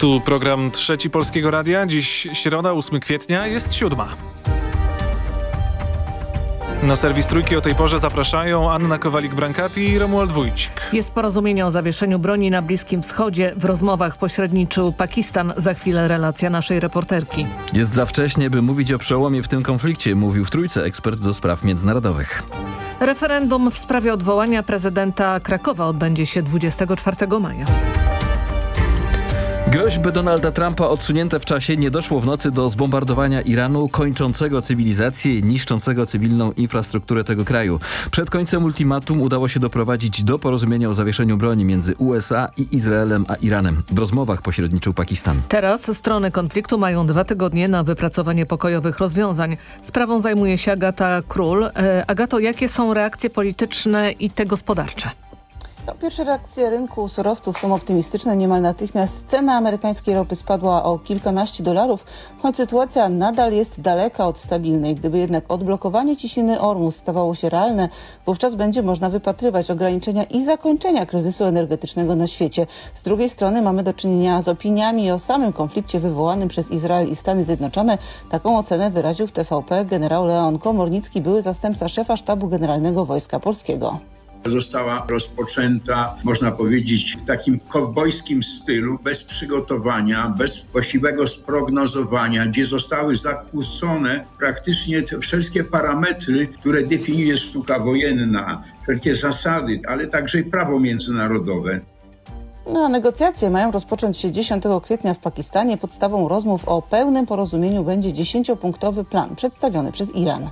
Tu program Trzeci Polskiego Radia. Dziś środa, 8 kwietnia, jest siódma. Na serwis Trójki o tej porze zapraszają Anna Kowalik-Brankati i Romuald Wójcik. Jest porozumienie o zawieszeniu broni na Bliskim Wschodzie. W rozmowach pośredniczył Pakistan. Za chwilę relacja naszej reporterki. Jest za wcześnie, by mówić o przełomie w tym konflikcie, mówił w Trójce ekspert do spraw międzynarodowych. Referendum w sprawie odwołania prezydenta Krakowa odbędzie się 24 maja. Groźby Donalda Trumpa odsunięte w czasie nie doszło w nocy do zbombardowania Iranu kończącego cywilizację i niszczącego cywilną infrastrukturę tego kraju. Przed końcem ultimatum udało się doprowadzić do porozumienia o zawieszeniu broni między USA i Izraelem a Iranem. W rozmowach pośredniczył Pakistan. Teraz strony konfliktu mają dwa tygodnie na wypracowanie pokojowych rozwiązań. Sprawą zajmuje się Agata Król. E, Agato, jakie są reakcje polityczne i te gospodarcze? No, pierwsze reakcje rynku surowców są optymistyczne niemal natychmiast. Cena amerykańskiej ropy spadła o kilkanaście dolarów, choć sytuacja nadal jest daleka od stabilnej. Gdyby jednak odblokowanie ciśniny Ormus stawało się realne, wówczas będzie można wypatrywać ograniczenia i zakończenia kryzysu energetycznego na świecie. Z drugiej strony mamy do czynienia z opiniami o samym konflikcie wywołanym przez Izrael i Stany Zjednoczone. Taką ocenę wyraził w TVP generał Leon Komornicki, były zastępca szefa sztabu generalnego Wojska Polskiego została rozpoczęta, można powiedzieć, w takim kowbojskim stylu, bez przygotowania, bez właściwego sprognozowania, gdzie zostały zakłócone praktycznie wszystkie parametry, które definiuje sztuka wojenna, wszelkie zasady, ale także i prawo międzynarodowe. No, negocjacje mają rozpocząć się 10 kwietnia w Pakistanie. Podstawą rozmów o pełnym porozumieniu będzie dziesięciopunktowy plan przedstawiony przez Iran.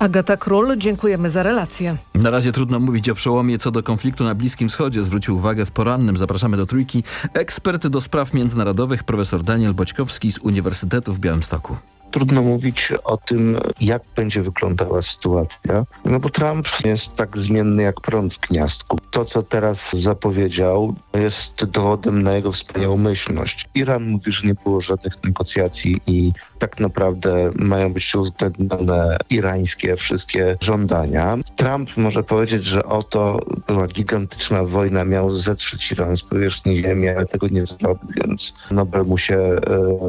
Agata Król, dziękujemy za relację. Na razie trudno mówić o przełomie co do konfliktu na Bliskim Wschodzie. Zwrócił uwagę w porannym. Zapraszamy do trójki. Ekspert do spraw międzynarodowych profesor Daniel Boćkowski z Uniwersytetu w Białymstoku trudno mówić o tym, jak będzie wyglądała sytuacja, no bo Trump jest tak zmienny jak prąd w gniazdku. To, co teraz zapowiedział, jest dowodem na jego wspaniałomyślność. Iran mówi, że nie było żadnych negocjacji i tak naprawdę mają być uwzględnione irańskie wszystkie żądania. Trump może powiedzieć, że oto była gigantyczna wojna, miał zetrzeć Iran z powierzchni ziemi, ale tego nie zrobił, więc Nobel mu się e,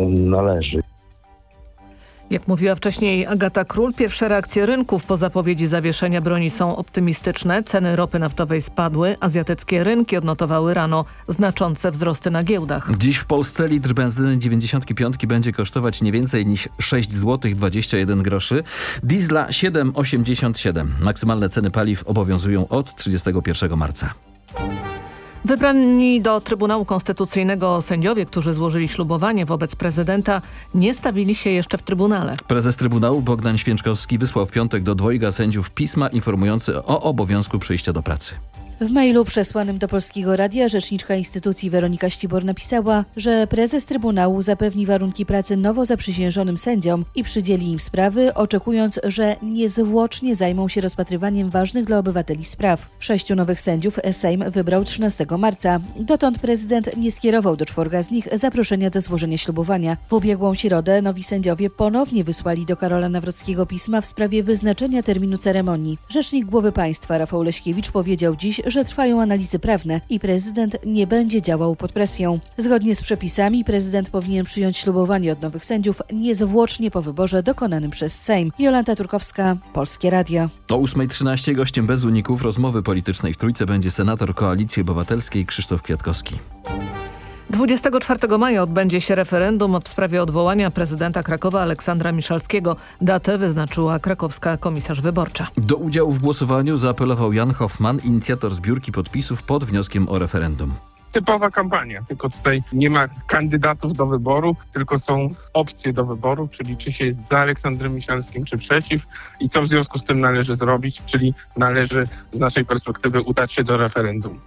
należy. Jak mówiła wcześniej Agata Król, pierwsze reakcje rynków po zapowiedzi zawieszenia broni są optymistyczne. Ceny ropy naftowej spadły, azjatyckie rynki odnotowały rano znaczące wzrosty na giełdach. Dziś w Polsce litr benzyny 95 będzie kosztować nie więcej niż 6 zł 21 groszy, diesla 7,87. Maksymalne ceny paliw obowiązują od 31 marca. Wybrani do Trybunału Konstytucyjnego sędziowie, którzy złożyli ślubowanie wobec prezydenta, nie stawili się jeszcze w Trybunale. Prezes Trybunału Bogdan Święczkowski wysłał w piątek do dwojga sędziów pisma informujące o obowiązku przyjścia do pracy. W mailu przesłanym do Polskiego Radia rzeczniczka instytucji Weronika Ścibor napisała, że prezes Trybunału zapewni warunki pracy nowo zaprzysiężonym sędziom i przydzieli im sprawy, oczekując, że niezwłocznie zajmą się rozpatrywaniem ważnych dla obywateli spraw. Sześciu nowych sędziów Sejm wybrał 13 marca. Dotąd prezydent nie skierował do czworga z nich zaproszenia do złożenia ślubowania. W ubiegłą środę nowi sędziowie ponownie wysłali do Karola Nawrockiego pisma w sprawie wyznaczenia terminu ceremonii. Rzecznik Głowy Państwa Rafał Leśkiewicz powiedział dziś, że trwają analizy prawne i prezydent nie będzie działał pod presją. Zgodnie z przepisami prezydent powinien przyjąć ślubowanie od nowych sędziów niezwłocznie po wyborze dokonanym przez Sejm. Jolanta Turkowska, Polskie Radio. O 8.13 gościem bez uników rozmowy politycznej w Trójce będzie senator Koalicji Obywatelskiej Krzysztof Kwiatkowski. 24 maja odbędzie się referendum w sprawie odwołania prezydenta Krakowa Aleksandra Miszalskiego. Datę wyznaczyła krakowska komisarz wyborcza. Do udziału w głosowaniu zaapelował Jan Hoffman, inicjator zbiórki podpisów pod wnioskiem o referendum typowa kampania, tylko tutaj nie ma kandydatów do wyboru, tylko są opcje do wyboru, czyli czy się jest za Aleksandrem Miszalskim, czy przeciw i co w związku z tym należy zrobić, czyli należy z naszej perspektywy udać się do referendum.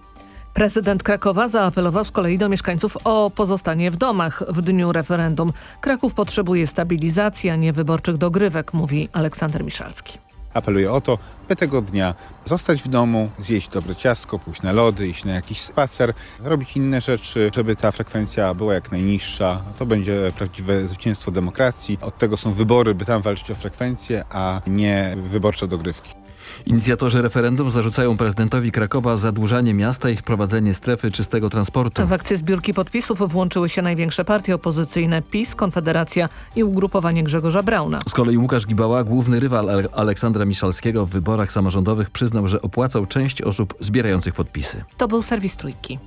Prezydent Krakowa zaapelował z kolei do mieszkańców o pozostanie w domach w dniu referendum. Kraków potrzebuje stabilizacji, a nie wyborczych dogrywek, mówi Aleksander Miszalski. Apeluję o to, by tego dnia zostać w domu, zjeść dobre ciastko, pójść na lody, iść na jakiś spacer, robić inne rzeczy, żeby ta frekwencja była jak najniższa. To będzie prawdziwe zwycięstwo demokracji. Od tego są wybory, by tam walczyć o frekwencję, a nie wyborcze dogrywki. Inicjatorzy referendum zarzucają prezydentowi Krakowa zadłużanie miasta i wprowadzenie strefy czystego transportu. W akcję zbiórki podpisów włączyły się największe partie opozycyjne PiS, Konfederacja i ugrupowanie Grzegorza Brauna. Z kolei Łukasz Gibała, główny rywal Ale Aleksandra Miszalskiego w wyborach samorządowych przyznał, że opłacał część osób zbierających podpisy. To był serwis Trójki.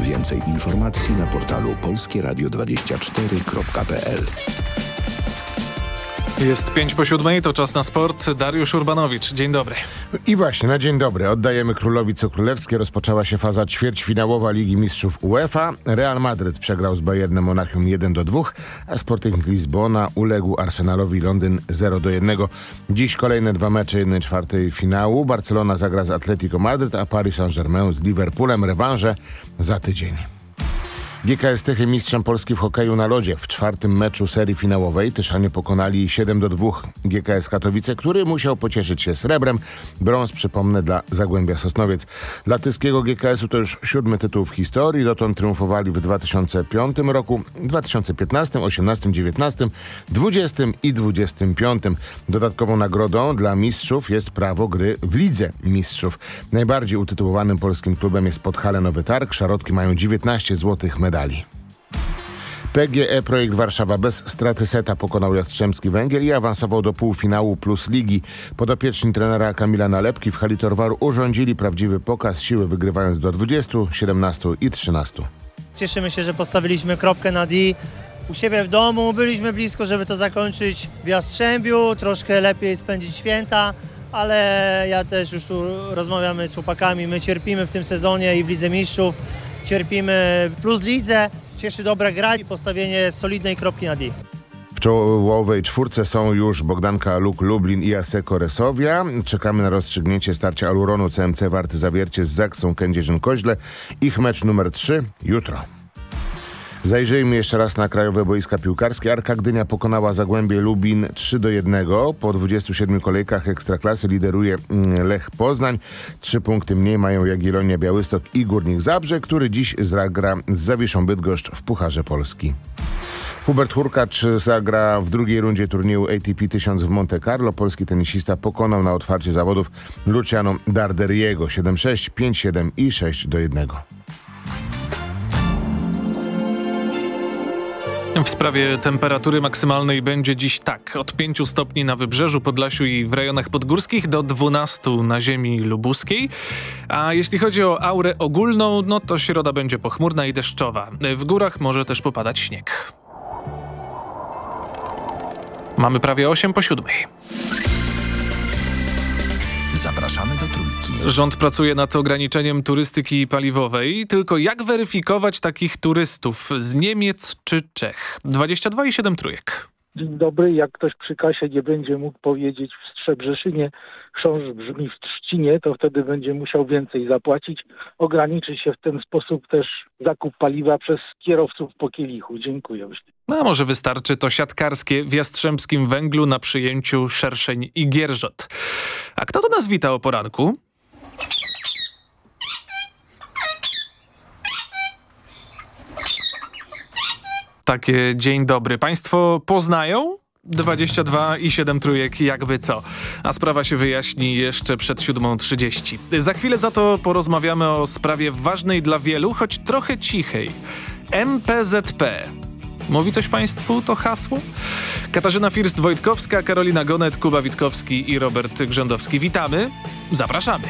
Więcej informacji na portalu polskieradio24.pl Jest 5 po siódmej, to czas na sport. Dariusz Urbanowicz, dzień dobry. I właśnie, na dzień dobry. Oddajemy królowi co królewskie. Rozpoczęła się faza ćwierćfinałowa Ligi Mistrzów UEFA. Real Madryt przegrał z Bayernem Monachium 1 do 2, a Sporting Lizbona uległ Arsenalowi Londyn 0 do 1. Dziś kolejne dwa mecze 1 czwartej finału. Barcelona zagra z Atletico Madryt, a Paris Saint-Germain z Liverpoolem. Rewanże za tydzień. GKS Tychy mistrzem Polski w hokeju na lodzie. W czwartym meczu serii finałowej Tyszanie pokonali 7 do 2 GKS Katowice, który musiał pocieszyć się srebrem. Brąz, przypomnę, dla Zagłębia Sosnowiec. Dla tyskiego GKS-u to już siódmy tytuł w historii. Dotąd triumfowali w 2005 roku, 2015, 18, 19, 20 i 25. Dodatkową nagrodą dla mistrzów jest prawo gry w Lidze Mistrzów. Najbardziej utytułowanym polskim klubem jest Podhale Nowy Targ. Szarotki mają 19 złotych medali medali. PGE Projekt Warszawa bez straty seta pokonał Jastrzębski Węgiel i awansował do półfinału plus ligi. Podopieczni trenera Kamila Nalepki w hali Torwaru urządzili prawdziwy pokaz siły wygrywając do 20, 17 i 13. Cieszymy się, że postawiliśmy kropkę na D. U siebie w domu byliśmy blisko, żeby to zakończyć w Jastrzębiu, troszkę lepiej spędzić święta, ale ja też już tu rozmawiamy z chłopakami, my cierpimy w tym sezonie i w Lidze Mistrzów cierpimy w plus lidze. Cieszy dobra gra i postawienie solidnej kropki na D. W czołowej czwórce są już Bogdanka Luk Lublin i Aseko Resowia. Czekamy na rozstrzygnięcie starcia Aluronu CMC Warty Zawiercie z Zaksą Kędzierzyn-Koźle. Ich mecz numer 3 jutro. Zajrzyjmy jeszcze raz na krajowe boiska piłkarskie. Arka Gdynia pokonała Zagłębie Lubin 3 do 1. Po 27 kolejkach Ekstraklasy lideruje mm, Lech Poznań. Trzy punkty mniej mają Jagiellonia Białystok i Górnik Zabrze, który dziś zagra z Zawiszą Bydgoszcz w Pucharze Polski. Hubert Hurkacz zagra w drugiej rundzie turnieju ATP 1000 w Monte Carlo. Polski tenisista pokonał na otwarcie zawodów Luciano Darderiego 7-6, 5-7 i 6 do 1. W sprawie temperatury maksymalnej będzie dziś tak. Od 5 stopni na wybrzeżu, Podlasiu i w rejonach podgórskich do 12 na ziemi lubuskiej. A jeśli chodzi o aurę ogólną, no to środa będzie pochmurna i deszczowa. W górach może też popadać śnieg. Mamy prawie 8 po 7. Zapraszamy do trójki. Rząd pracuje nad ograniczeniem turystyki paliwowej. Tylko jak weryfikować takich turystów z Niemiec czy Czech? 22 i 7 trójek. Dzień dobry. Jak ktoś przy kasie nie będzie mógł powiedzieć w Strzebrzeszynie, chrząszcz brzmi w Trzcinie, to wtedy będzie musiał więcej zapłacić. Ograniczy się w ten sposób też zakup paliwa przez kierowców po kielichu. Dziękuję. No, a może wystarczy to siatkarskie w Jastrzębskim Węglu na przyjęciu Szerszeń i Gierżot. A kto to nas wita o poranku? Takie dzień dobry. Państwo poznają? 22 i 7 trójek, jakby co. A sprawa się wyjaśni jeszcze przed 7.30. Za chwilę za to porozmawiamy o sprawie ważnej dla wielu, choć trochę cichej. MPZP. Mówi coś Państwu to hasło? Katarzyna First-Wojtkowska, Karolina Gonet, Kuba Witkowski i Robert Grzędowski. Witamy, zapraszamy.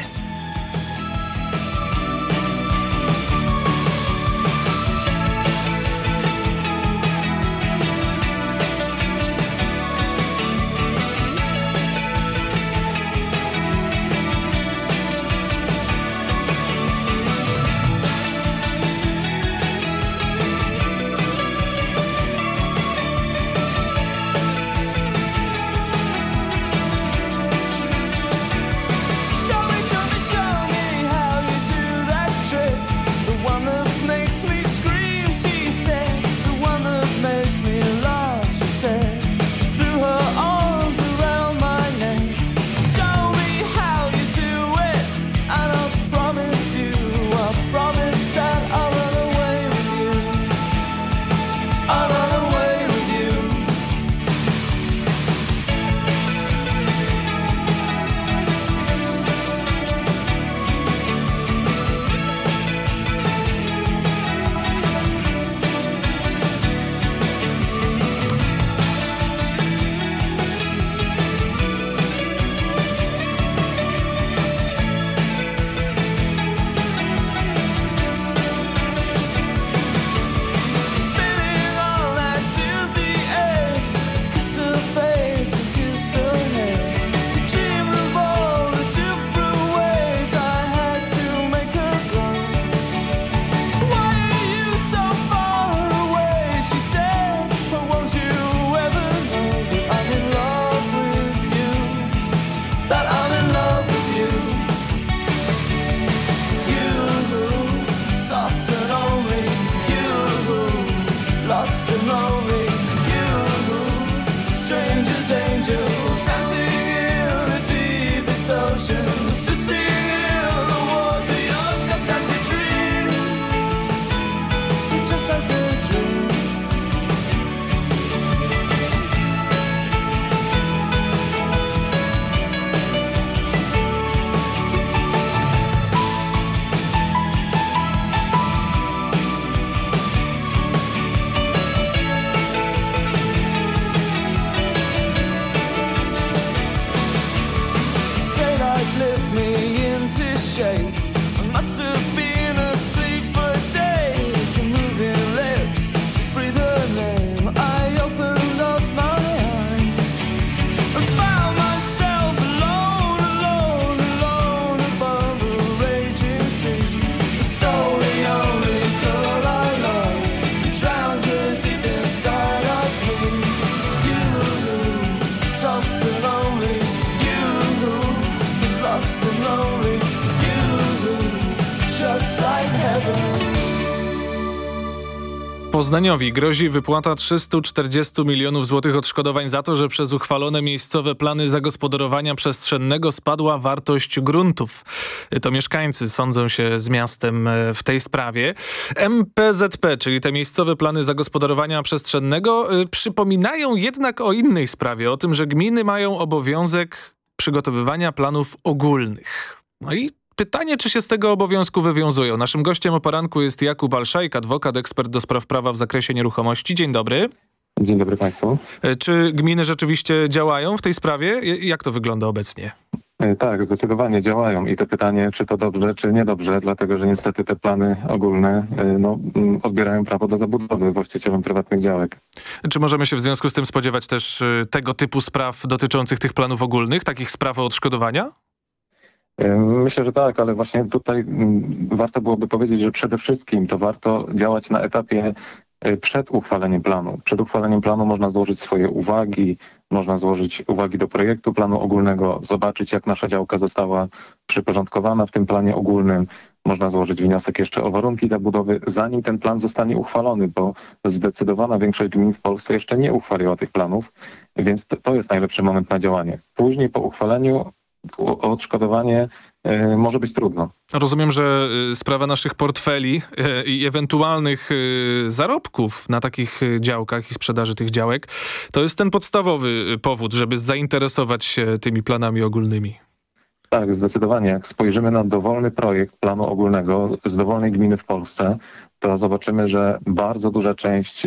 Poznaniowi grozi wypłata 340 milionów złotych odszkodowań za to, że przez uchwalone miejscowe plany zagospodarowania przestrzennego spadła wartość gruntów. To mieszkańcy sądzą się z miastem e, w tej sprawie. MPZP, czyli te miejscowe plany zagospodarowania przestrzennego, e, przypominają jednak o innej sprawie, o tym, że gminy mają obowiązek przygotowywania planów ogólnych. No i Pytanie, czy się z tego obowiązku wywiązują. Naszym gościem o poranku jest Jakub Alszajk, adwokat, ekspert do spraw prawa w zakresie nieruchomości. Dzień dobry. Dzień dobry Państwu. E, czy gminy rzeczywiście działają w tej sprawie? Jak to wygląda obecnie? E, tak, zdecydowanie działają i to pytanie, czy to dobrze, czy niedobrze, dlatego że niestety te plany ogólne e, no, odbierają prawo do zabudowy właścicielom prywatnych działek. Czy możemy się w związku z tym spodziewać też tego typu spraw dotyczących tych planów ogólnych, takich spraw o odszkodowania? Myślę, że tak, ale właśnie tutaj mm, warto byłoby powiedzieć, że przede wszystkim to warto działać na etapie e, przed uchwaleniem planu. Przed uchwaleniem planu można złożyć swoje uwagi, można złożyć uwagi do projektu planu ogólnego, zobaczyć jak nasza działka została przyporządkowana w tym planie ogólnym. Można złożyć wniosek jeszcze o warunki dla budowy, zanim ten plan zostanie uchwalony, bo zdecydowana większość gmin w Polsce jeszcze nie uchwaliła tych planów, więc to jest najlepszy moment na działanie. Później po uchwaleniu o odszkodowanie e, może być trudno. Rozumiem, że e, sprawa naszych portfeli e, i ewentualnych zarobków na takich działkach i sprzedaży tych działek to jest ten podstawowy powód, żeby zainteresować się tymi planami ogólnymi. Tak, zdecydowanie. Jak spojrzymy na dowolny projekt planu ogólnego z dowolnej gminy w Polsce, to zobaczymy, że bardzo duża część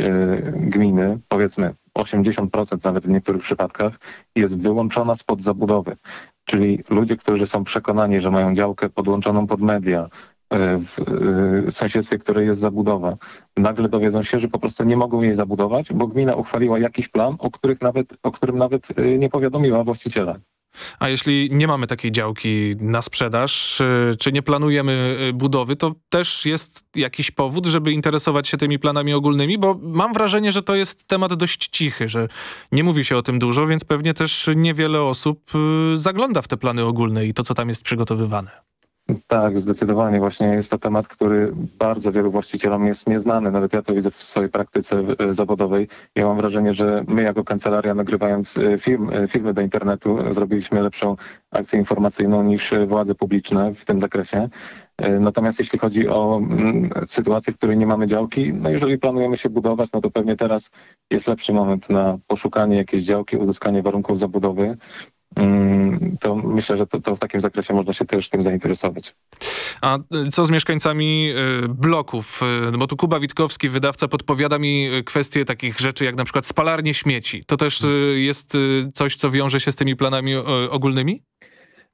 gminy, powiedzmy 80% nawet w niektórych przypadkach, jest wyłączona spod zabudowy. Czyli ludzie, którzy są przekonani, że mają działkę podłączoną pod media, e, w e, sąsiedztwie, które jest zabudowa, nagle dowiedzą się, że po prostu nie mogą jej zabudować, bo gmina uchwaliła jakiś plan, o, których nawet, o którym nawet e, nie powiadomiła właściciela. A jeśli nie mamy takiej działki na sprzedaż, czy nie planujemy budowy, to też jest jakiś powód, żeby interesować się tymi planami ogólnymi, bo mam wrażenie, że to jest temat dość cichy, że nie mówi się o tym dużo, więc pewnie też niewiele osób zagląda w te plany ogólne i to, co tam jest przygotowywane. Tak, zdecydowanie. Właśnie jest to temat, który bardzo wielu właścicielom jest nieznany. Nawet ja to widzę w swojej praktyce e, zawodowej. Ja mam wrażenie, że my jako kancelaria nagrywając e, film, e, filmy do internetu zrobiliśmy lepszą akcję informacyjną niż władze publiczne w tym zakresie. Natomiast jeśli chodzi o sytuację, w której nie mamy działki, no jeżeli planujemy się budować, no to pewnie teraz jest lepszy moment na poszukanie jakiejś działki, uzyskanie warunków zabudowy. Mm, to myślę, że to, to, w takim zakresie można się też tym zainteresować. A co z mieszkańcami y, bloków? Y, no bo tu Kuba Witkowski, wydawca, podpowiada mi kwestie takich rzeczy jak na przykład spalarnie śmieci. To też jest coś, co wiąże się z tymi planami ogólnymi?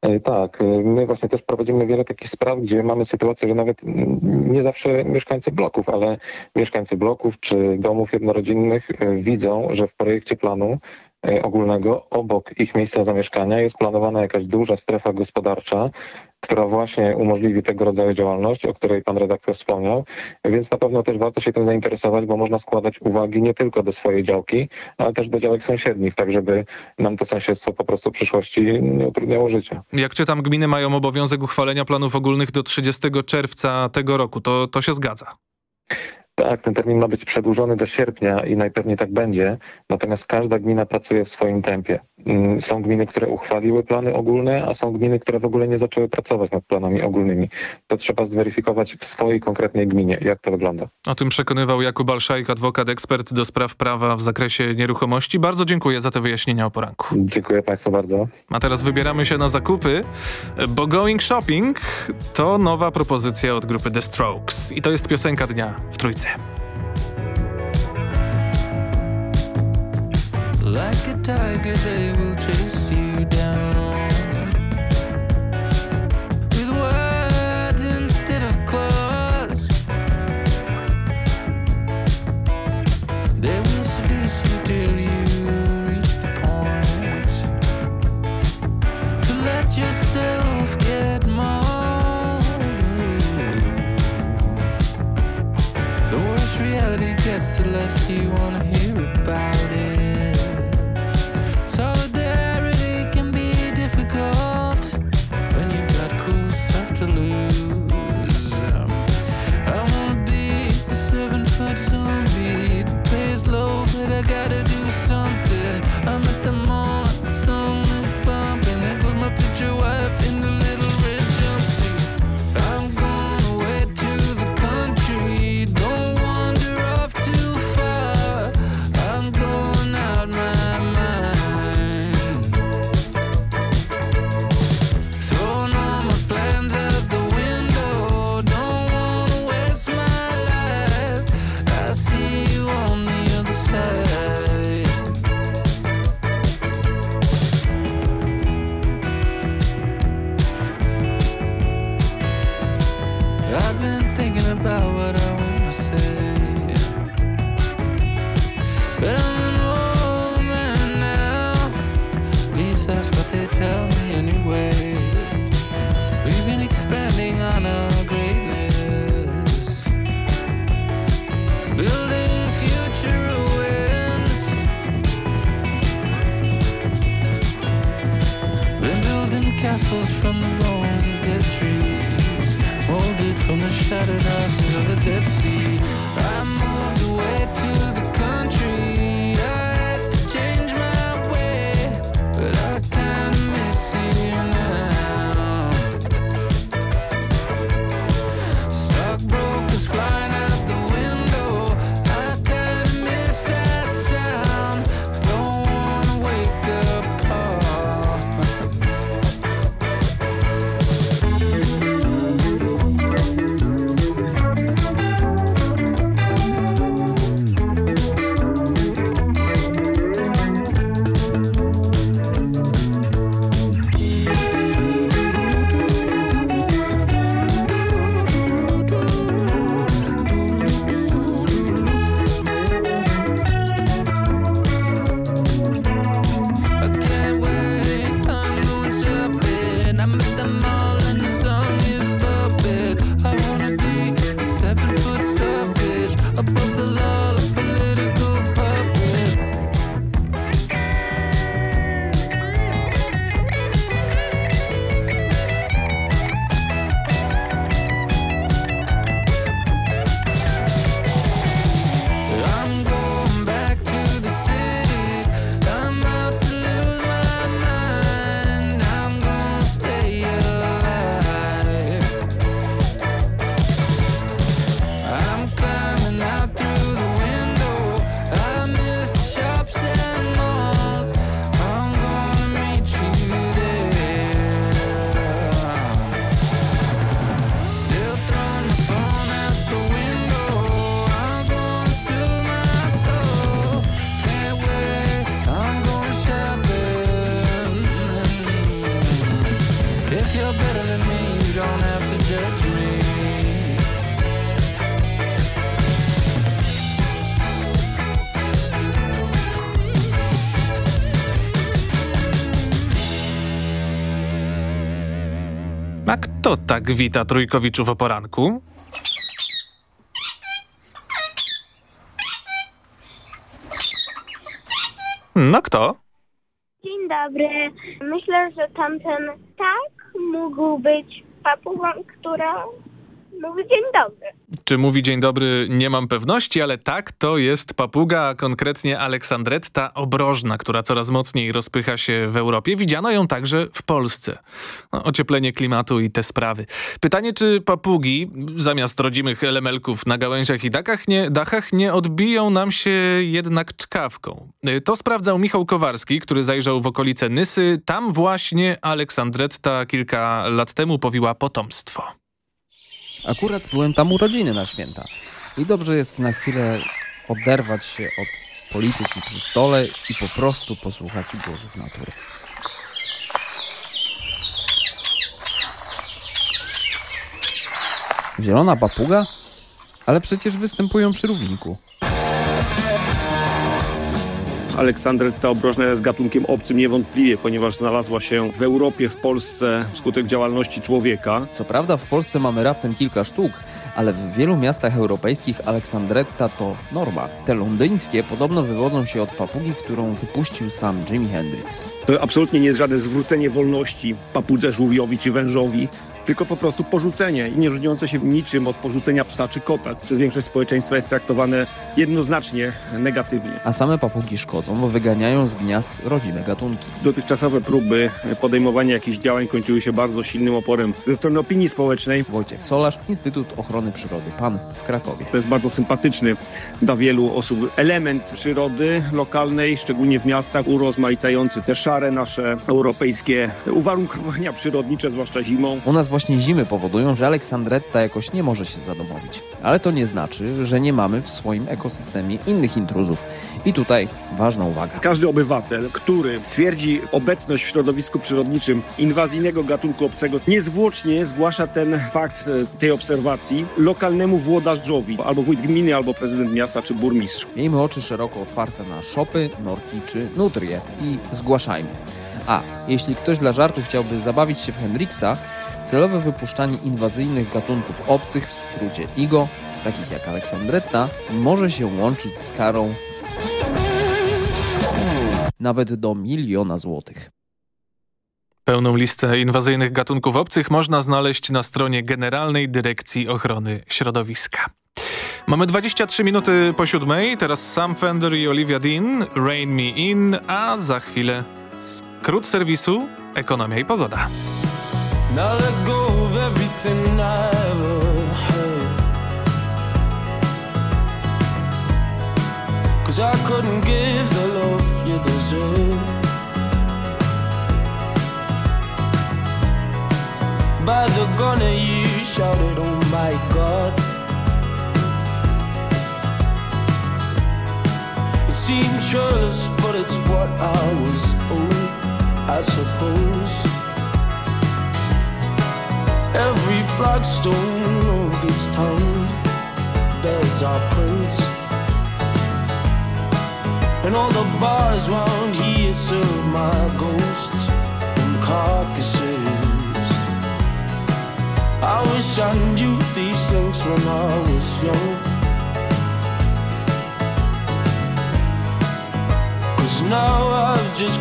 E, tak, e, my właśnie też prowadzimy wiele takich spraw, gdzie mamy sytuację, że nawet nie zawsze mieszkańcy bloków, ale mieszkańcy bloków czy domów jednorodzinnych e, widzą, że w projekcie planu E, ogólnego obok ich miejsca zamieszkania jest planowana jakaś duża strefa gospodarcza, która właśnie umożliwi tego rodzaju działalność, o której pan redaktor wspomniał, więc na pewno też warto się tym zainteresować, bo można składać uwagi nie tylko do swojej działki, ale też do działek sąsiednich, tak żeby nam to sąsiedztwo po prostu w przyszłości nie utrudniało życia. Jak czytam, gminy mają obowiązek uchwalenia planów ogólnych do 30 czerwca tego roku, to, to się zgadza? Tak, ten termin ma być przedłużony do sierpnia i najpewniej tak będzie, natomiast każda gmina pracuje w swoim tempie. Mm, Są gminy, które uchwaliły plany ogólne, a są gminy, które w ogóle nie zaczęły pracować nad planami ogólnymi. To trzeba zweryfikować w swojej konkretnej gminie, jak to wygląda. O tym przekonywał Jakub Alszajk, adwokat, ekspert do spraw prawa w zakresie nieruchomości. Bardzo dziękuję za te wyjaśnienia o poranku. Dziękuję Państwu bardzo. A teraz wybieramy się na zakupy, bo Going Shopping to nowa propozycja od grupy The Strokes. I to jest piosenka dnia w Trójce. Like a tiger, they will chase you down. With words instead of claws. They will seduce you till you reach the point to let yourself get mauled. The worse reality gets, the less you wanna hear kto tak wita trójkowiczów o poranku? No kto? Dzień dobry. Myślę, że tamten tak mógł być papugą, która mówi dzień dobry. Czy mówi dzień dobry, nie mam pewności, ale tak, to jest papuga, a konkretnie Aleksandretta obrożna, która coraz mocniej rozpycha się w Europie. Widziano ją także w Polsce. No, ocieplenie klimatu i te sprawy. Pytanie, czy papugi zamiast rodzimych elemelków na gałęziach i dachach nie, dachach nie odbiją nam się jednak czkawką. To sprawdzał Michał Kowarski, który zajrzał w okolice Nysy. Tam właśnie Aleksandretta kilka lat temu powiła potomstwo. Akurat byłem tam urodziny na święta. I dobrze jest na chwilę oderwać się od polityki przy stole i po prostu posłuchać głosów natury. Zielona papuga? Ale przecież występują przy równiku. Aleksandretta obrożna jest gatunkiem obcym niewątpliwie, ponieważ znalazła się w Europie, w Polsce wskutek działalności człowieka. Co prawda w Polsce mamy raptem kilka sztuk, ale w wielu miastach europejskich Aleksandretta to norma. Te londyńskie podobno wywodzą się od papugi, którą wypuścił sam Jimi Hendrix. To absolutnie nie jest żadne zwrócenie wolności papudze żółwiowi czy wężowi, tylko po prostu porzucenie i nie różniące się niczym od porzucenia psa czy kota. Przez większość społeczeństwa jest traktowane jednoznacznie negatywnie. A same papugi szkodzą, bo wyganiają z gniazd rodzime gatunki. Dotychczasowe próby podejmowania jakichś działań kończyły się bardzo silnym oporem ze strony opinii społecznej. Wojciech Solarz, Instytut Ochrony Przyrody PAN w Krakowie. To jest bardzo sympatyczny dla wielu osób element przyrody lokalnej, szczególnie w miastach, urozmaicający te szare nasze europejskie uwarunkowania przyrodnicze, zwłaszcza zimą. U nas właśnie zimy powodują, że Aleksandretta jakoś nie może się zadomowić. Ale to nie znaczy, że nie mamy w swoim ekosystemie innych intruzów. I tutaj ważna uwaga. Każdy obywatel, który stwierdzi obecność w środowisku przyrodniczym inwazyjnego gatunku obcego, niezwłocznie zgłasza ten fakt e, tej obserwacji lokalnemu włodarzowi, albo wójt gminy, albo prezydent miasta, czy burmistrz. Miejmy oczy szeroko otwarte na szopy, norki czy nutrie i zgłaszajmy. A jeśli ktoś dla żartu chciałby zabawić się w Hendrixa, celowe wypuszczanie inwazyjnych gatunków obcych, w skrócie IGO, takich jak Aleksandretta, może się łączyć z karą nawet do miliona złotych. Pełną listę inwazyjnych gatunków obcych można znaleźć na stronie Generalnej Dyrekcji Ochrony Środowiska. Mamy 23 minuty po siódmej, teraz Sam Fender i Olivia Dean, Rain Me In, a za chwilę skrót serwisu Ekonomia i Pogoda. Now let go of everything I ever had. Cause I couldn't give the love you deserve. By the gunner you shouted, oh my god. It seemed churlish, but it's what I was owed, I suppose. Every flagstone of this town bears our prints. And all the bars round here serve my ghosts and carcasses. I wish I knew these things when I was young. Cause now I've just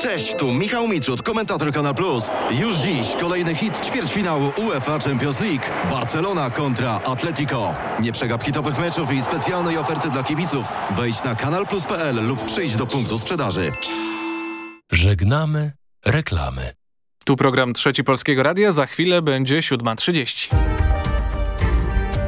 Cześć, tu Michał Mitrud, komentator Kanal Plus. Już dziś kolejny hit ćwierćfinału UEFA Champions League. Barcelona kontra Atletico. Nie przegap hitowych meczów i specjalnej oferty dla kibiców. Wejdź na kanalplus.pl lub przyjdź do punktu sprzedaży. Żegnamy reklamy. Tu program Trzeci Polskiego Radia, za chwilę będzie 7.30.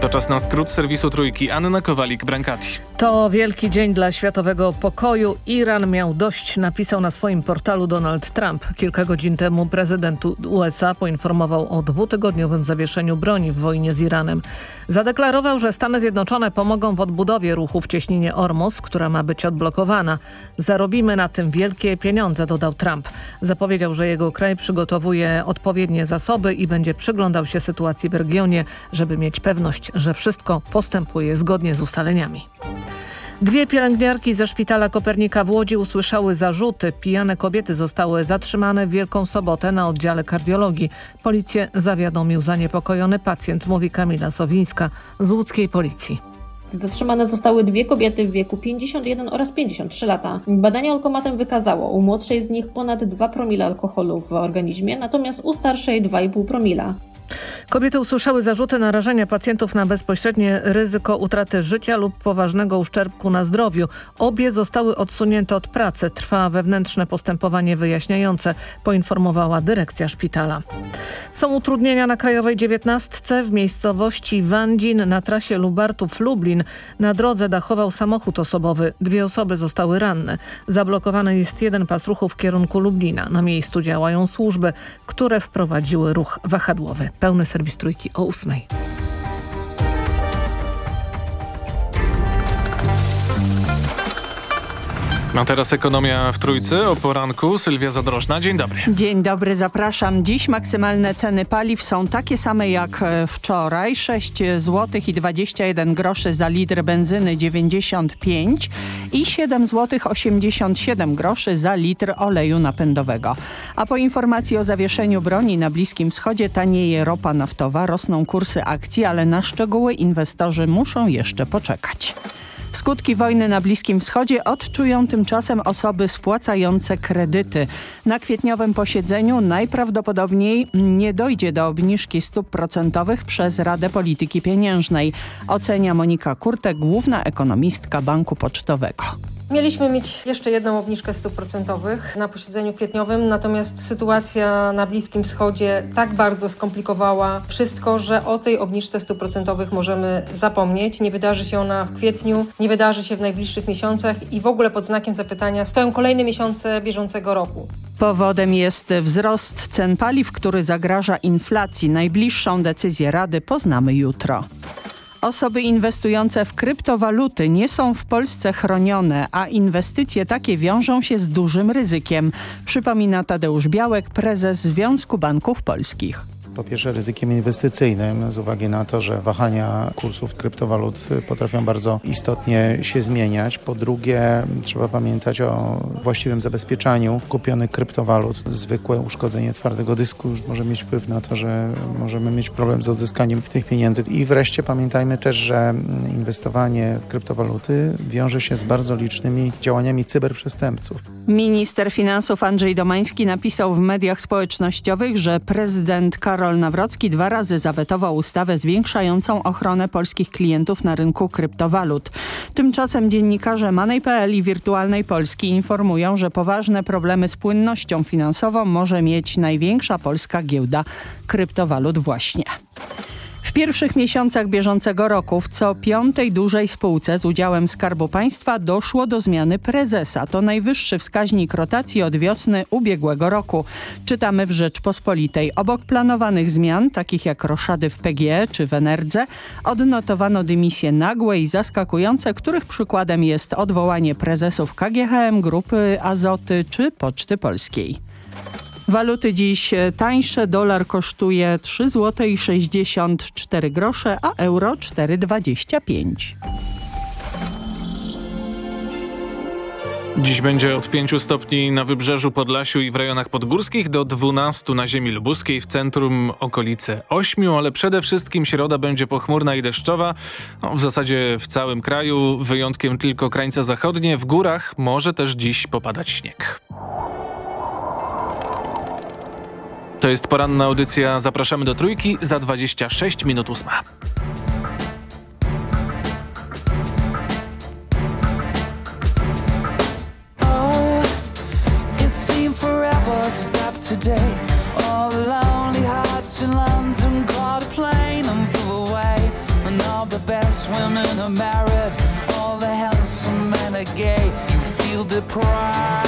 To czas na skrót serwisu Trójki. Anna Kowalik-Brankati. To wielki dzień dla światowego pokoju. Iran miał dość, napisał na swoim portalu Donald Trump. Kilka godzin temu prezydent USA poinformował o dwutygodniowym zawieszeniu broni w wojnie z Iranem. Zadeklarował, że Stany Zjednoczone pomogą w odbudowie ruchu w cieśninie Ormus, która ma być odblokowana. Zarobimy na tym wielkie pieniądze, dodał Trump. Zapowiedział, że jego kraj przygotowuje odpowiednie zasoby i będzie przyglądał się sytuacji w regionie, żeby mieć pewność, że wszystko postępuje zgodnie z ustaleniami. Dwie pielęgniarki ze szpitala Kopernika w Łodzi usłyszały zarzuty. Pijane kobiety zostały zatrzymane w Wielką Sobotę na oddziale kardiologii. Policję zawiadomił zaniepokojony pacjent, mówi Kamila Sowińska z łódzkiej policji. Zatrzymane zostały dwie kobiety w wieku 51 oraz 53 lata. Badanie alkomatem wykazało u młodszej z nich ponad 2 promile alkoholu w organizmie, natomiast u starszej 2,5 promila. Kobiety usłyszały zarzuty narażenia pacjentów na bezpośrednie ryzyko utraty życia lub poważnego uszczerbku na zdrowiu. Obie zostały odsunięte od pracy. Trwa wewnętrzne postępowanie wyjaśniające, poinformowała dyrekcja szpitala. Są utrudnienia na Krajowej 19 w miejscowości Wandzin na trasie Lubartów-Lublin. Na drodze dachował samochód osobowy. Dwie osoby zostały ranne. Zablokowany jest jeden pas ruchu w kierunku Lublina. Na miejscu działają służby, które wprowadziły ruch wahadłowy. Pełny serwis trójki o ósmej. A teraz ekonomia w Trójcy o poranku. Sylwia Zadrożna, dzień dobry. Dzień dobry, zapraszam. Dziś maksymalne ceny paliw są takie same jak e, wczoraj. 6 zł i 21 groszy za litr benzyny 95 i 7 zł 87 groszy za litr oleju napędowego. A po informacji o zawieszeniu broni na Bliskim Wschodzie tanieje ropa naftowa, rosną kursy akcji, ale na szczegóły inwestorzy muszą jeszcze poczekać. Skutki wojny na Bliskim Wschodzie odczują tymczasem osoby spłacające kredyty. Na kwietniowym posiedzeniu najprawdopodobniej nie dojdzie do obniżki stóp procentowych przez Radę Polityki Pieniężnej, ocenia Monika Kurtek, główna ekonomistka Banku Pocztowego. Mieliśmy mieć jeszcze jedną obniżkę stóp procentowych na posiedzeniu kwietniowym, natomiast sytuacja na Bliskim Wschodzie tak bardzo skomplikowała wszystko, że o tej obniżce stóp procentowych możemy zapomnieć. Nie wydarzy się ona w kwietniu, nie wydarzy się w najbliższych miesiącach i w ogóle pod znakiem zapytania stoją kolejne miesiące bieżącego roku. Powodem jest wzrost cen paliw, który zagraża inflacji. Najbliższą decyzję Rady poznamy jutro. Osoby inwestujące w kryptowaluty nie są w Polsce chronione, a inwestycje takie wiążą się z dużym ryzykiem, przypomina Tadeusz Białek, prezes Związku Banków Polskich. Po pierwsze ryzykiem inwestycyjnym z uwagi na to, że wahania kursów kryptowalut potrafią bardzo istotnie się zmieniać. Po drugie trzeba pamiętać o właściwym zabezpieczaniu kupionych kryptowalut. Zwykłe uszkodzenie twardego dysku może mieć wpływ na to, że możemy mieć problem z odzyskaniem tych pieniędzy. I wreszcie pamiętajmy też, że inwestowanie w kryptowaluty wiąże się z bardzo licznymi działaniami cyberprzestępców. Minister finansów Andrzej Domański napisał w mediach społecznościowych, że prezydent Karol Nawrocki dwa razy zawetował ustawę zwiększającą ochronę polskich klientów na rynku kryptowalut. Tymczasem dziennikarze Money.pl i Wirtualnej Polski informują, że poważne problemy z płynnością finansową może mieć największa polska giełda kryptowalut właśnie. W pierwszych miesiącach bieżącego roku w co piątej dużej spółce z udziałem Skarbu Państwa doszło do zmiany prezesa. To najwyższy wskaźnik rotacji od wiosny ubiegłego roku. Czytamy w Rzeczpospolitej. Obok planowanych zmian, takich jak roszady w PGE czy w Enerdze, odnotowano dymisje nagłe i zaskakujące, których przykładem jest odwołanie prezesów KGHM, Grupy Azoty czy Poczty Polskiej. Waluty dziś tańsze. Dolar kosztuje 3 zł i 64 grosze, a euro 4,25. Dziś będzie od 5 stopni na wybrzeżu Podlasiu i w rejonach podgórskich do 12 na ziemi lubuskiej, w centrum okolice 8, ale przede wszystkim środa będzie pochmurna i deszczowa. No, w zasadzie w całym kraju, wyjątkiem tylko krańce zachodnie. W górach może też dziś popadać śnieg. To jest poranna audycja. Zapraszamy do trójki za 26 minut ósma. Oh, women are married, all the handsome men are gay. You feel deprived.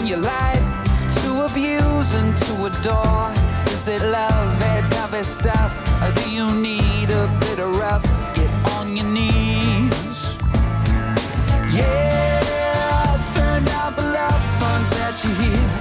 in your life to abuse and to adore? Is it love, that heavy stuff? Or do you need a bit of rough? Get on your knees. Yeah, turn down the love songs that you hear.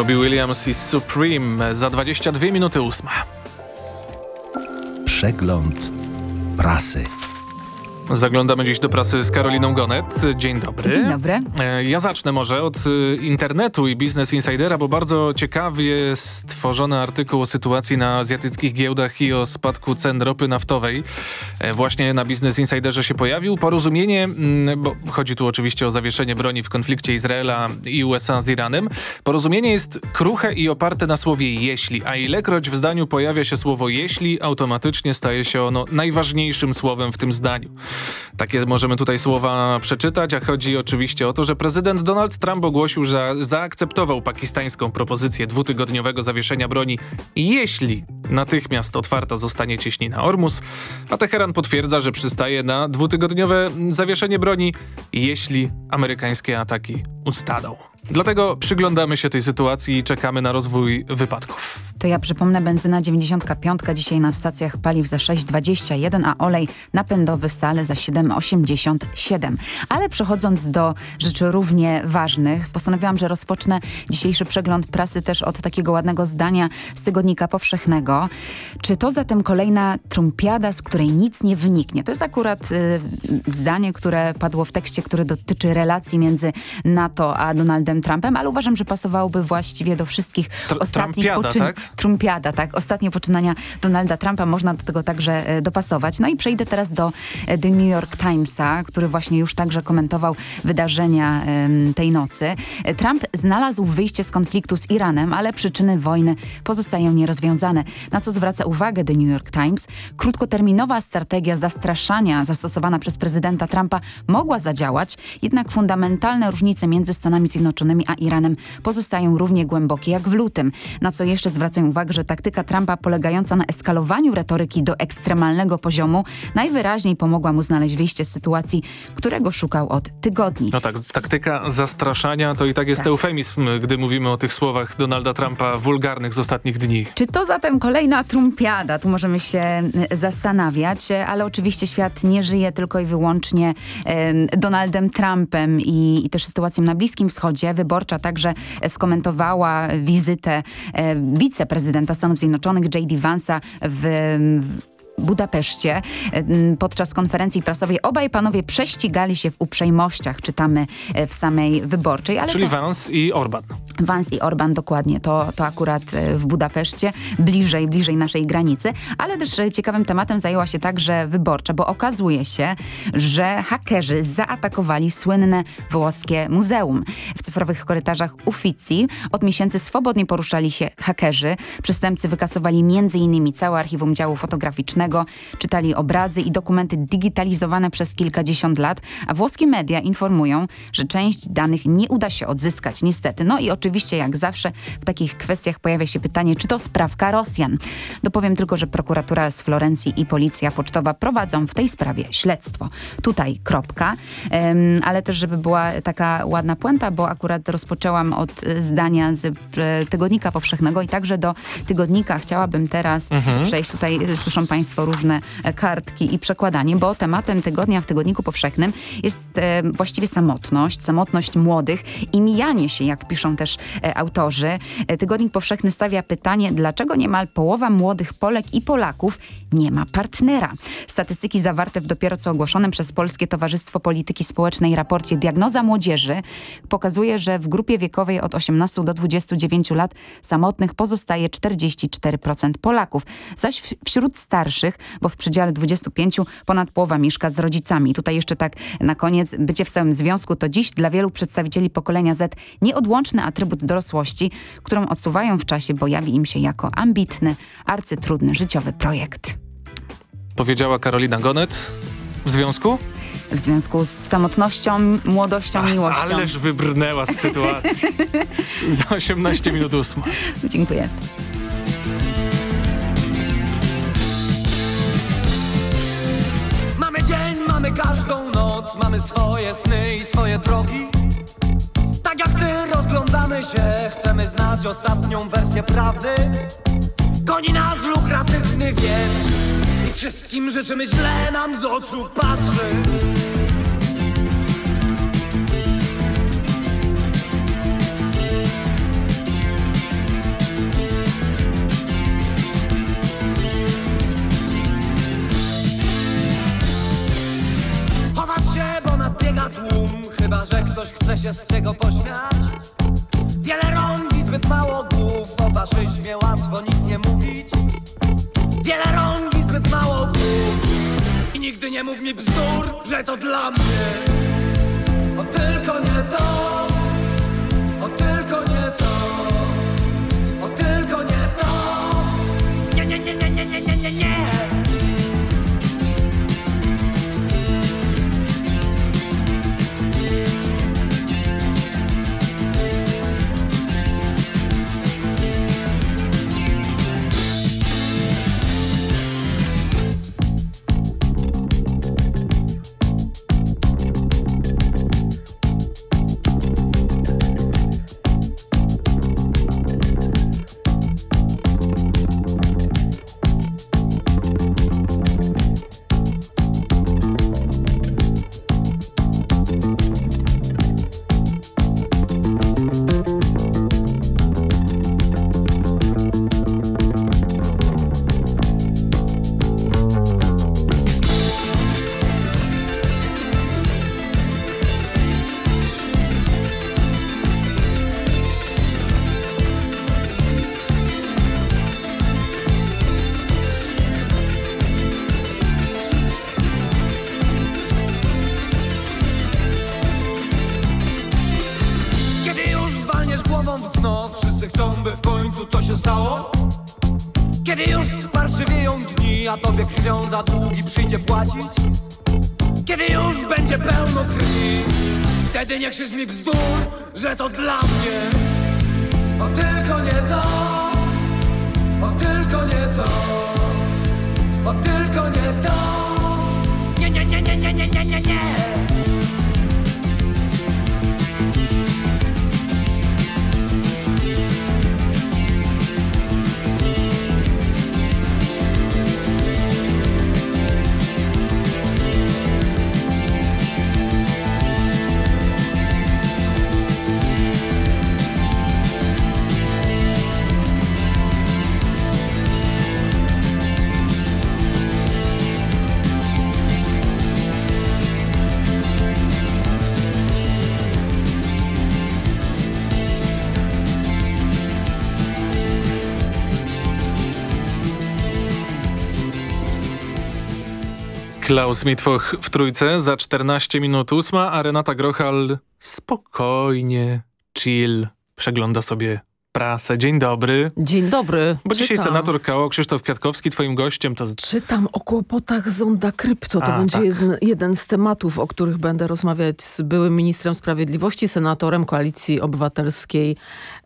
Robbie Williams i Supreme za 22 minuty ósma. Przegląd prasy. Zaglądamy dziś do prasy z Karoliną Gonet. Dzień dobry. Dzień dobry. E, Ja zacznę może od y, internetu i Business Insidera, bo bardzo ciekawie stworzony artykuł o sytuacji na azjatyckich giełdach i o spadku cen ropy naftowej. E, Właśnie na Business Insiderze się pojawił. Porozumienie, mm, bo chodzi tu oczywiście o zawieszenie broni w konflikcie Izraela i USA z Iranem. Porozumienie jest kruche i oparte na słowie jeśli, a ilekroć w zdaniu pojawia się słowo jeśli, automatycznie staje się ono najważniejszym słowem w tym zdaniu. Takie możemy tutaj słowa przeczytać, a chodzi oczywiście o to, że prezydent Donald Trump ogłosił, że zaakceptował pakistańską propozycję dwutygodniowego zawieszenia broni, jeśli natychmiast otwarta zostanie cieśnina Ormus, a Teheran potwierdza, że przystaje na dwutygodniowe zawieszenie broni, jeśli amerykańskie ataki ustaną. Dlatego przyglądamy się tej sytuacji i czekamy na rozwój wypadków. To ja przypomnę, benzyna 95 dzisiaj na stacjach paliw za 6,21, a olej napędowy stale za 7,87. Ale przechodząc do rzeczy równie ważnych, postanowiłam, że rozpocznę dzisiejszy przegląd prasy też od takiego ładnego zdania z Tygodnika Powszechnego. Czy to zatem kolejna trumpiada, z której nic nie wyniknie? To jest akurat y, zdanie, które padło w tekście, który dotyczy relacji między NATO a Donaldem Trumpem, ale uważam, że pasowałoby właściwie do wszystkich Tr- ostatnich Trumpiada, poczyn- tak? Trumpiada, tak. Ostatnie poczynania Donalda Trumpa można do tego także e, dopasować. No i przejdę teraz do e, The New York Timesa, który właśnie już także komentował wydarzenia tej nocy. E, Trump znalazł wyjście z konfliktu z Iranem, ale przyczyny wojny pozostają nierozwiązane. Na co zwraca uwagę The New York Times? Krótkoterminowa strategia zastraszania zastosowana przez prezydenta Trumpa mogła zadziałać, jednak fundamentalne różnice między Stanami Zjednoczonymi a Iranem pozostają równie głębokie jak w lutym. Na co jeszcze zwracają uwagę, że taktyka Trumpa polegająca na eskalowaniu retoryki do ekstremalnego poziomu najwyraźniej pomogła mu znaleźć wyjście z sytuacji, którego szukał od tygodni. No tak, taktyka zastraszania to i tak jest Tak. eufemizm, gdy mówimy o tych słowach Donalda Trumpa wulgarnych z ostatnich dni. Czy to zatem kolejna trumpiada? Tu możemy się y, zastanawiać, ale oczywiście świat nie żyje tylko i wyłącznie em, Donaldem Trumpem i, i też sytuacją na Bliskim Wschodzie. Wyborcza także skomentowała wizytę e, wiceprezydenta Stanów Zjednoczonych J.D. Vance'a w, w Budapeszcie. Em, Podczas konferencji prasowej obaj panowie prześcigali się w uprzejmościach, czytamy e, w samej wyborczej. Ale Czyli to... Vance i Orban. Vance i Orban, dokładnie. To, to akurat e, w Budapeszcie, bliżej, bliżej naszej granicy. Ale też e, ciekawym tematem zajęła się także wyborcza, bo okazuje się, że hakerzy zaatakowali słynne włoskie muzeum. W cyfrowych korytarzach Uffizi od miesięcy swobodnie poruszali się hakerzy. Przestępcy wykasowali m.in. całe archiwum działu fotograficznego, czytali obrazy i dokumenty digitalizowane przez kilkadziesiąt lat, a włoskie media informują, że część danych nie uda się odzyskać, niestety. No i oczywiście, jak zawsze, w takich kwestiach pojawia się pytanie, czy to sprawka Rosjan. Dopowiem tylko, że prokuratura z Florencji i policja pocztowa prowadzą w tej sprawie śledztwo. Tutaj kropka, Em, ale też, żeby była taka ładna puenta, bo akurat rozpoczęłam od e, zdania z e, Tygodnika Powszechnego i także do Tygodnika chciałabym teraz Mhm. przejść. Tutaj e, słyszą Państwo różne e, kartki i przekładanie, bo tematem tygodnia w Tygodniku Powszechnym jest e, właściwie samotność, samotność młodych i mijanie się, jak piszą też e, autorzy. Tygodnik Powszechny stawia pytanie, dlaczego niemal połowa młodych Polek i Polaków nie ma partnera. Statystyki zawarte w dopiero co ogłoszonym przez Polskie Towarzystwo Polityki Społecznej raporcie Diagnoza Młodzieży pokazuje, że w grupie wiekowej od 18 do 29 lat samotnych pozostaje 44% Polaków, zaś wśród starszych, bo w przedziale 25 ponad połowa mieszka z rodzicami. Tutaj jeszcze tak na koniec, bycie w stałym związku to dziś dla wielu przedstawicieli pokolenia Z nieodłączny atrybut dorosłości, którą odsuwają w czasie, bo jawi im się jako ambitny, arcytrudny życiowy projekt. Powiedziała Karolina Gonet. W związku? W związku z samotnością, młodością, miłością. Ależ wybrnęła z sytuacji. Za 18 minut ósma. Dziękuję. Każdą noc, mamy swoje sny i swoje drogi. Tak jak ty rozglądamy się, chcemy znać ostatnią wersję prawdy. Goni nas lukratywny wietrz i wszystkim życzymy źle nam z oczu patrzy. Że ktoś chce się z tego pośmiać. Wiele rąk i zbyt mało głów, o faszyzmie łatwo nic nie mówić. Wiele rąk i zbyt mało głów i nigdy nie mów mi bzdur, że to dla mnie. O tylko nie to, dno Wszyscy chcą, by w końcu to się stało. Kiedy już sparszywieją dni A tobie krwią za długi przyjdzie płacić. Kiedy już będzie pełno krwi Wtedy nie krzyż mi bzdur, że to dla mnie. O tylko nie to O tylko nie to O tylko nie to. Nie, nie, nie, nie, nie, nie, nie, nie, nie Klaus Mitwoch w trójce za 14 minut ósma, a Renata Grochal spokojnie, chill, przegląda sobie prasę. Dzień dobry. Dzień dobry. Bo dzisiaj Czytam. senator KO Krzysztof Kwiatkowski, twoim gościem, to Czytam o kłopotach Zonda Krypto. To A, będzie tak. jeden, jeden z tematów, o których będę rozmawiać z byłym ministrem sprawiedliwości, senatorem Koalicji Obywatelskiej.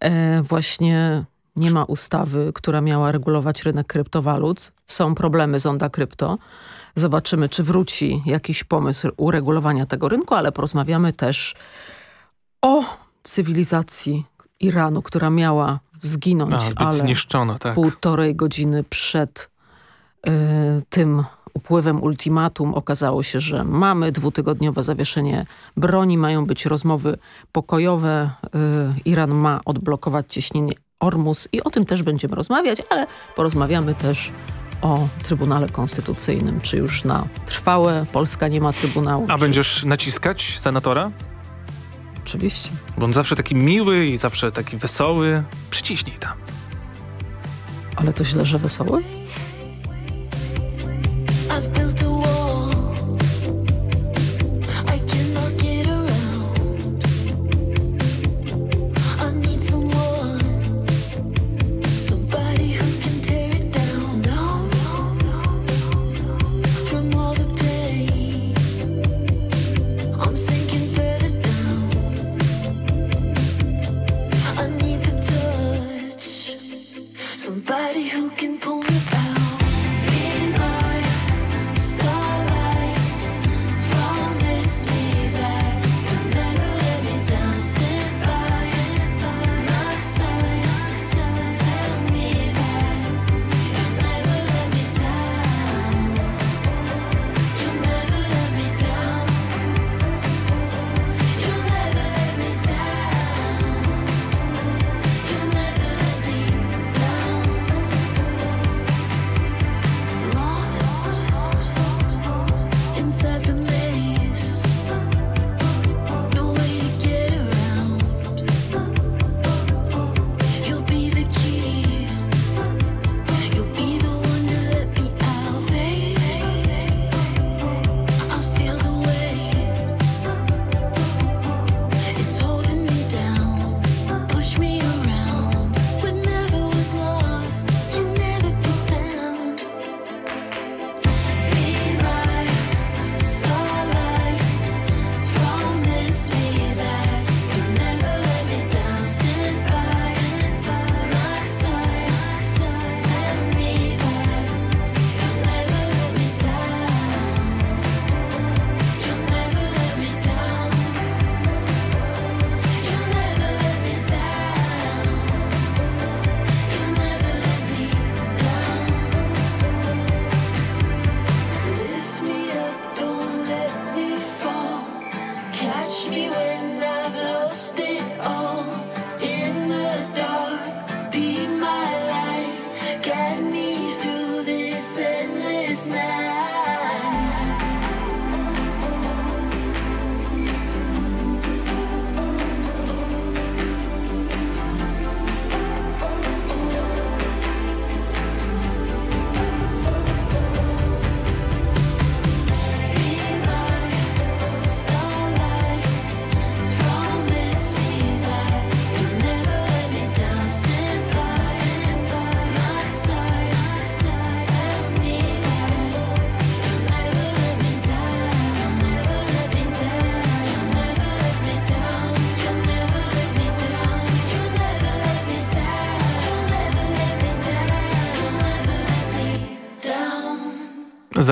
E, właśnie nie ma ustawy, która miała regulować rynek kryptowalut. Są problemy Zonda Krypto. Zobaczymy, czy wróci jakiś pomysł uregulowania tego rynku, ale porozmawiamy też o cywilizacji Iranu, która miała zginąć, A, ale zniszczona, tak. półtorej godziny przed y, tym upływem ultimatum okazało się, że mamy dwutygodniowe zawieszenie broni, mają być rozmowy pokojowe. Y, Iran ma odblokować cieśniny Ormus i o tym też będziemy rozmawiać, ale porozmawiamy też o Trybunale Konstytucyjnym. Czy już na trwałe Polska nie ma Trybunału? A czy... będziesz naciskać senatora? Oczywiście. Bo on zawsze taki miły i zawsze taki wesoły. Przyciśnij tam. Ale to źle, że wesoły? I've built a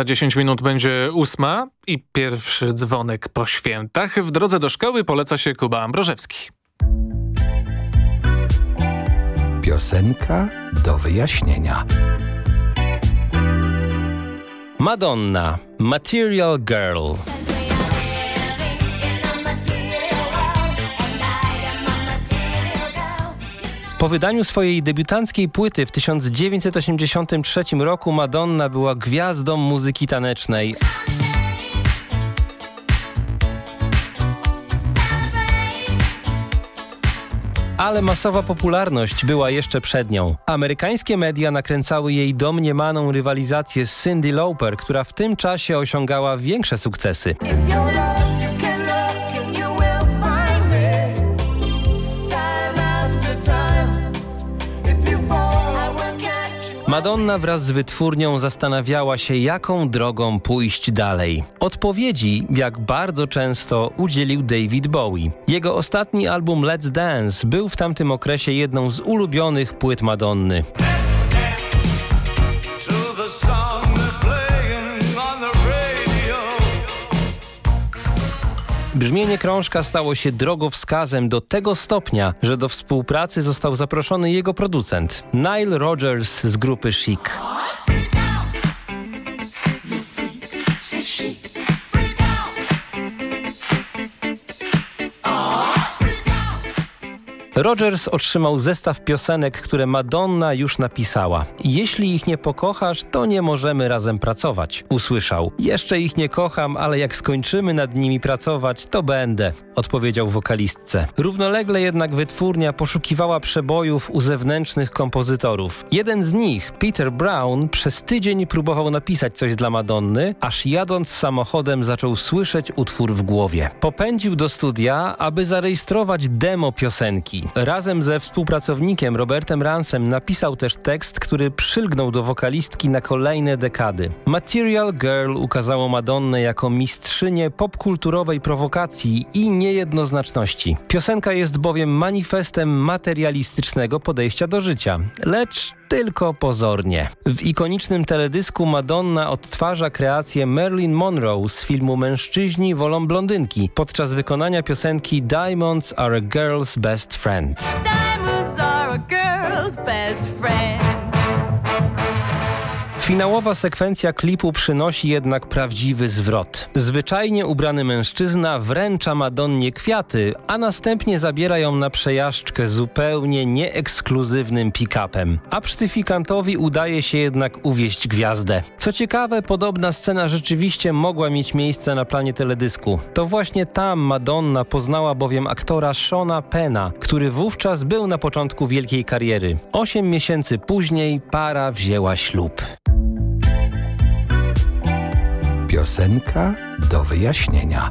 Za 10 minut będzie ósma i pierwszy dzwonek po świętach. W drodze do szkoły poleca się Kuba Ambrożewski. Piosenka do wyjaśnienia. Madonna, Material Girl. Po wydaniu swojej debiutanckiej płyty w 1983 roku Madonna była gwiazdą muzyki tanecznej. Ale masowa popularność była jeszcze przed nią. Amerykańskie media nakręcały jej domniemaną rywalizację z Cyndi Lauper, która w tym czasie osiągała większe sukcesy. Madonna wraz z wytwórnią zastanawiała się, jaką drogą pójść dalej. Odpowiedzi, jak bardzo często, udzielił David Bowie. Jego ostatni album Let's Dance był w tamtym okresie jedną z ulubionych płyt Madonny. To the song Brzmienie krążka stało się drogowskazem do tego stopnia, że do współpracy został zaproszony jego producent, Nile Rodgers z grupy Chic. Rogers otrzymał zestaw piosenek, które Madonna już napisała. Jeśli ich nie pokochasz, to nie możemy razem pracować. Usłyszał. Jeszcze ich nie kocham, ale jak skończymy nad nimi pracować, to będę, odpowiedział wokalistce. Równolegle jednak wytwórnia poszukiwała przebojów u zewnętrznych kompozytorów. Jeden z nich, Peter Brown, przez tydzień próbował napisać coś dla Madonny, aż jadąc samochodem zaczął słyszeć utwór w głowie. Popędził do studia, aby zarejestrować demo piosenki. Razem ze współpracownikiem Robertem Ransem napisał też tekst, który przylgnął do wokalistki na kolejne dekady. Material Girl ukazało Madonnę jako mistrzynię popkulturowej prowokacji i niejednoznaczności. Piosenka jest bowiem manifestem materialistycznego podejścia do życia, lecz tylko pozornie. W ikonicznym teledysku Madonna odtwarza kreację Marilyn Monroe z filmu Mężczyźni wolą blondynki podczas wykonania piosenki Diamonds are a girl's best friend. Finałowa sekwencja klipu przynosi jednak prawdziwy zwrot. Zwyczajnie ubrany mężczyzna wręcza Madonnie kwiaty, a następnie zabiera ją na przejażdżkę zupełnie nieekskluzywnym pick-upem. A psztyfikantowi udaje się jednak uwieść gwiazdę. Co ciekawe, podobna scena rzeczywiście mogła mieć miejsce na planie teledysku. To właśnie tam Madonna poznała bowiem aktora Shona Pena, który wówczas był na początku wielkiej kariery. Osiem miesięcy później para wzięła ślub. Piosenka do wyjaśnienia.